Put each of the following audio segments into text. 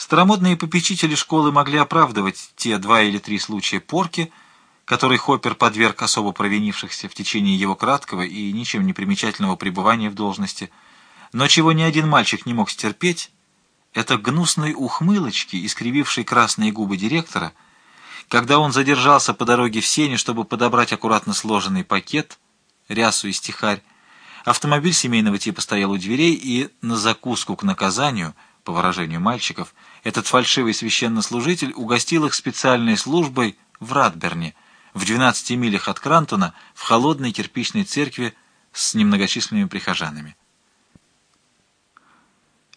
Старомодные попечители школы могли оправдывать те два или три случая порки, который Хоппер подверг особо провинившихся в течение его краткого и ничем не примечательного пребывания в должности, но чего ни один мальчик не мог стерпеть, это гнусной ухмылочки, искривившей красные губы директора, когда он задержался по дороге в сене, чтобы подобрать аккуратно сложенный пакет, рясу и стихарь, автомобиль семейного типа стоял у дверей, и на закуску к наказанию, по выражению мальчиков, этот фальшивый священнослужитель угостил их специальной службой в Радберне, в 12 милях от Крантона, в холодной кирпичной церкви с немногочисленными прихожанами.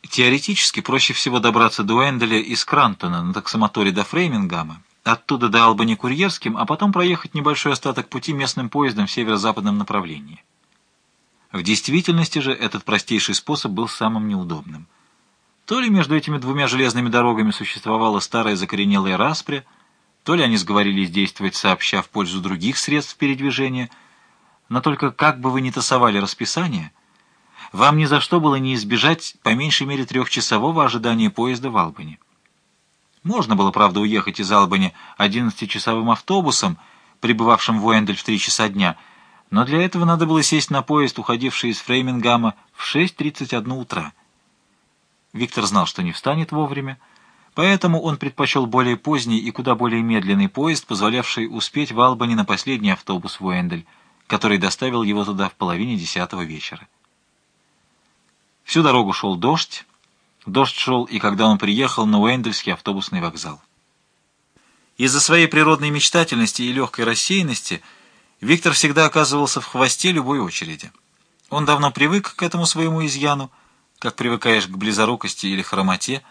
Теоретически проще всего добраться до Уэнделя из Крантона на таксомоторе до Фреймингама, оттуда до Албани курьерским, а потом проехать небольшой остаток пути местным поездом в северо-западном направлении. В действительности же этот простейший способ был самым неудобным. То ли между этими двумя железными дорогами существовала старая закоренелая распря, то ли они сговорились действовать сообща в пользу других средств передвижения, но только как бы вы ни тасовали расписание — вам ни за что было не избежать по меньшей мере трехчасового ожидания поезда в Албани. Можно было, правда, уехать из Албани 11-часовым автобусом, прибывавшим в Уэндель в 3 часа дня, но для этого надо было сесть на поезд, уходивший из Фреймингама в 6.31 утра. Виктор знал, что не встанет вовремя, поэтому он предпочел более поздний и куда более медленный поезд, позволявший успеть в Албани на последний автобус в Уэндель, который доставил его туда в половине десятого вечера. Всю дорогу шел дождь. Дождь шел и когда он приехал на Уэндельский автобусный вокзал. Из-за своей природной мечтательности и легкой рассеянности Виктор всегда оказывался в хвосте любой очереди. Он давно привык к этому своему изъяну, как привыкаешь к близорукости или хромоте.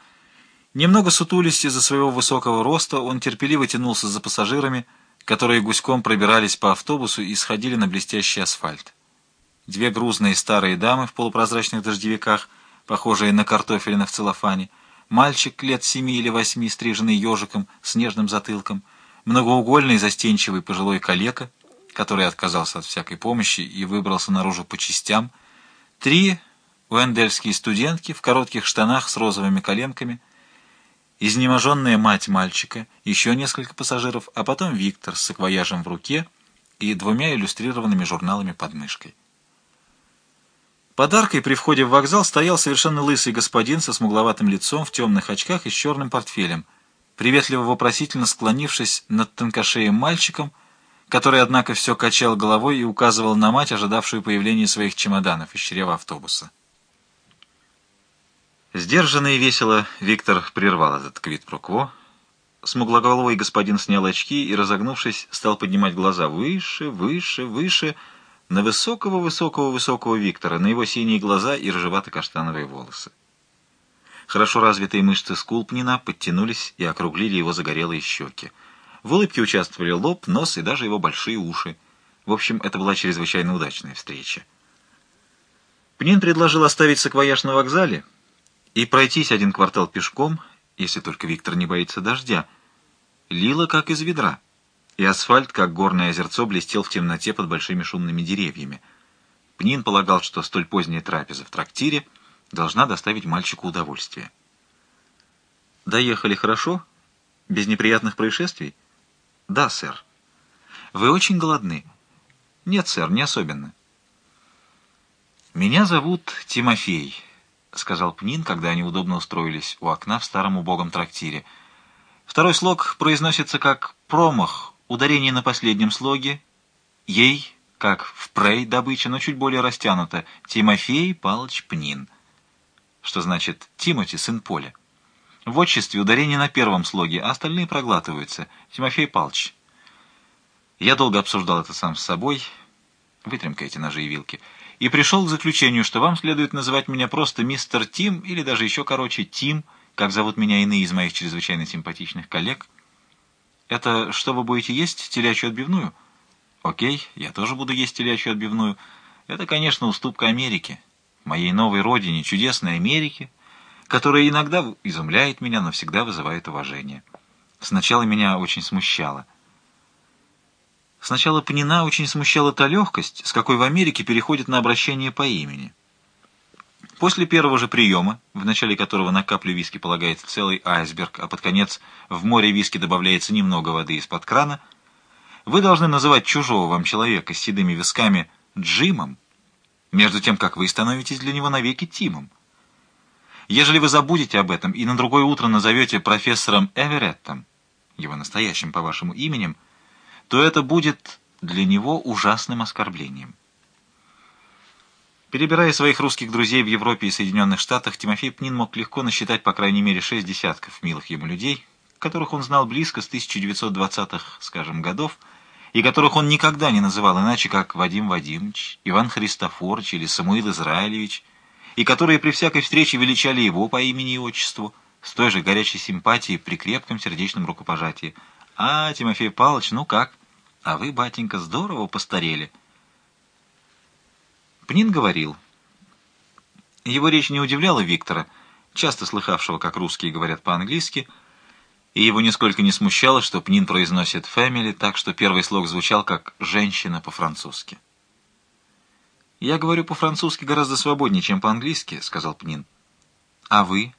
Немного сутулись из-за своего высокого роста, он терпеливо тянулся за пассажирами, которые гуськом пробирались по автобусу и сходили на блестящий асфальт. Две грузные старые дамы в полупрозрачных дождевиках, похожие на картофелина в целлофане, мальчик лет семи или восьми, стриженный ежиком с нежным затылком, многоугольный застенчивый пожилой калека, который отказался от всякой помощи и выбрался наружу по частям, три уэндельские студентки в коротких штанах с розовыми коленками, изнеможенная мать мальчика, еще несколько пассажиров, а потом Виктор с саквояжем в руке и двумя иллюстрированными журналами под мышкой. Подаркой при входе в вокзал стоял совершенно лысый господин со смугловатым лицом в темных очках и с черным портфелем, приветливо-вопросительно склонившись над тонкошеем мальчиком, который, однако, все качал головой и указывал на мать, ожидавшую появления своих чемоданов из чрева автобуса. Сдержанно и весело Виктор прервал этот квит-прокво. Смуглоголовый господин снял очки и, разогнувшись, стал поднимать глаза выше, выше, выше, на высокого-высокого-высокого Виктора, на его синие глаза и рыжевато-каштановые волосы. Хорошо развитые мышцы скулпнина подтянулись и округлили его загорелые щеки. В улыбке участвовали лоб, нос и даже его большие уши. В общем, это была чрезвычайно удачная встреча. Пнин предложил оставить саквояж на вокзале и пройтись один квартал пешком, если только Виктор не боится дождя. Лило как из ведра и асфальт, как горное озерцо, блестел в темноте под большими шумными деревьями. Пнин полагал, что столь поздняя трапеза в трактире должна доставить мальчику удовольствие. «Доехали хорошо? Без неприятных происшествий?» «Да, сэр». «Вы очень голодны?» «Нет, сэр, не особенно». «Меня зовут Тимофей», — сказал Пнин, когда они удобно устроились у окна в старом убогом трактире. Второй слог произносится как «промах», Ударение на последнем слоге. Ей, как в прей добыча, но чуть более растянуто. Тимофей Палыч Пнин. Что значит Тимоти, сын Поля. В отчестве ударение на первом слоге, а остальные проглатываются. Тимофей Палыч. Я долго обсуждал это сам с собой. Вытрем-ка эти ножи и вилки. И пришел к заключению, что вам следует называть меня просто мистер Тим, или даже еще короче Тим, как зовут меня иные из моих чрезвычайно симпатичных коллег — это что вы будете есть, телячью отбивную? Окей, я тоже буду есть телячью отбивную. Это, конечно, уступка Америке, моей новой родине, чудесной Америке, которая иногда изумляет меня, но всегда вызывает уважение. Сначала меня очень смущало. Сначала Панина очень смущала та легкость, с какой в Америке переходит на обращение по имени. После первого же приема, в начале которого на каплю виски полагается целый айсберг, а под конец в море виски добавляется немного воды из-под крана, вы должны называть чужого вам человека с седыми висками Джимом, между тем, как вы становитесь для него навеки Тимом. Ежели вы забудете об этом и на другое утро назовете профессором Эвереттом, его настоящим по вашему именем, то это будет для него ужасным оскорблением. Перебирая своих русских друзей в Европе и Соединенных Штатах, Тимофей Пнин мог легко насчитать по крайней мере шесть десятков милых ему людей, которых он знал близко с 1920-х, скажем, годов, и которых он никогда не называл иначе, как Вадим Вадимович, Иван Христофорович или Самуил Израилевич, и которые при всякой встрече величали его по имени и отчеству, с той же горячей симпатией при крепком сердечном рукопожатии. «А, Тимофей Павлович, ну как? А вы, батенька, здорово постарели». Пнин говорил. Его речь не удивляла Виктора, часто слыхавшего, как русские говорят по-английски, и его нисколько не смущало, что Пнин произносит «family» так, что первый слог звучал как «женщина» по-французски. «Я говорю по-французски гораздо свободнее, чем по-английски», — сказал Пнин. «А вы?»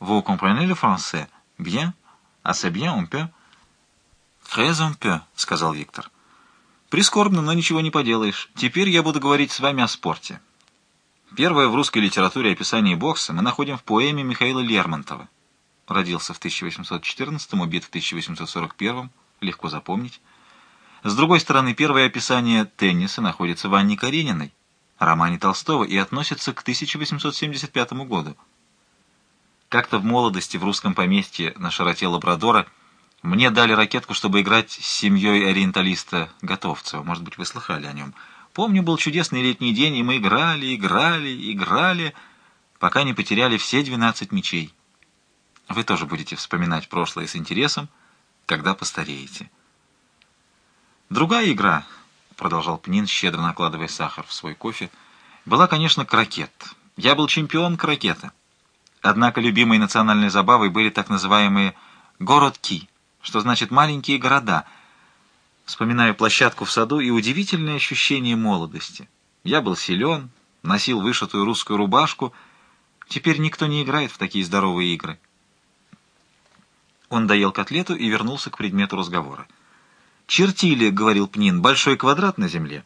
«Vous comprenez le français? Bien? Assez bien, on peut?» «Très on peut», — сказал Виктор. Прискорбно, но ничего не поделаешь. Теперь я буду говорить с вами о спорте. Первое в русской литературе описание бокса мы находим в поэме Михаила Лермонтова. Родился в 1814, убит в 1841, легко запомнить. С другой стороны, первое описание тенниса находится в Анне Карениной, романе Толстого, и относится к 1875 году. Как-то в молодости в русском поместье на широте Лабрадора – мне дали ракетку, чтобы играть с семьей ориенталиста Готовцева. Может быть, вы слыхали о нем. Помню, был чудесный летний день, и мы играли, играли, играли, пока не потеряли все 12 мечей. Вы тоже будете вспоминать прошлое с интересом, когда постареете. Другая игра, продолжал Пнин, щедро накладывая сахар в свой кофе, была, конечно, крокет. Я был чемпион крокета. Однако любимой национальной забавой были так называемые городки что значит «маленькие города». Вспоминаю площадку в саду и удивительное ощущение молодости. Я был силен, носил вышитую русскую рубашку. Теперь никто не играет в такие здоровые игры. Он доел котлету и вернулся к предмету разговора. «Чертили, — говорил Пнин, — большой квадрат на земле.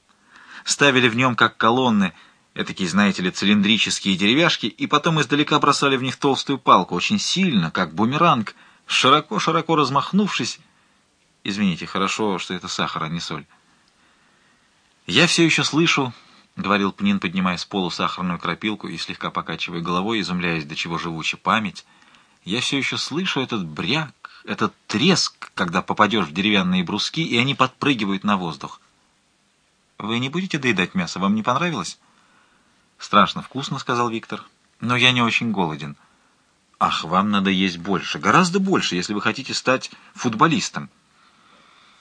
Ставили в нем, как колонны, этакие, знаете ли, цилиндрические деревяшки, и потом издалека бросали в них толстую палку, очень сильно, как бумеранг — широко-широко размахнувшись... Извините, хорошо, что это сахар, а не соль. «Я все еще слышу», — говорил Пнин, поднимая с полу сахарную крапилку и слегка покачивая головой, изумляясь, до чего живуча память, «я все еще слышу этот бряк, этот треск, когда попадешь в деревянные бруски, и они подпрыгивают на воздух. Вы не будете доедать мясо? Вам не понравилось?» «Страшно вкусно», — сказал Виктор, — «но я не очень голоден». Ах, вам надо есть больше, гораздо больше, если вы хотите стать футболистом.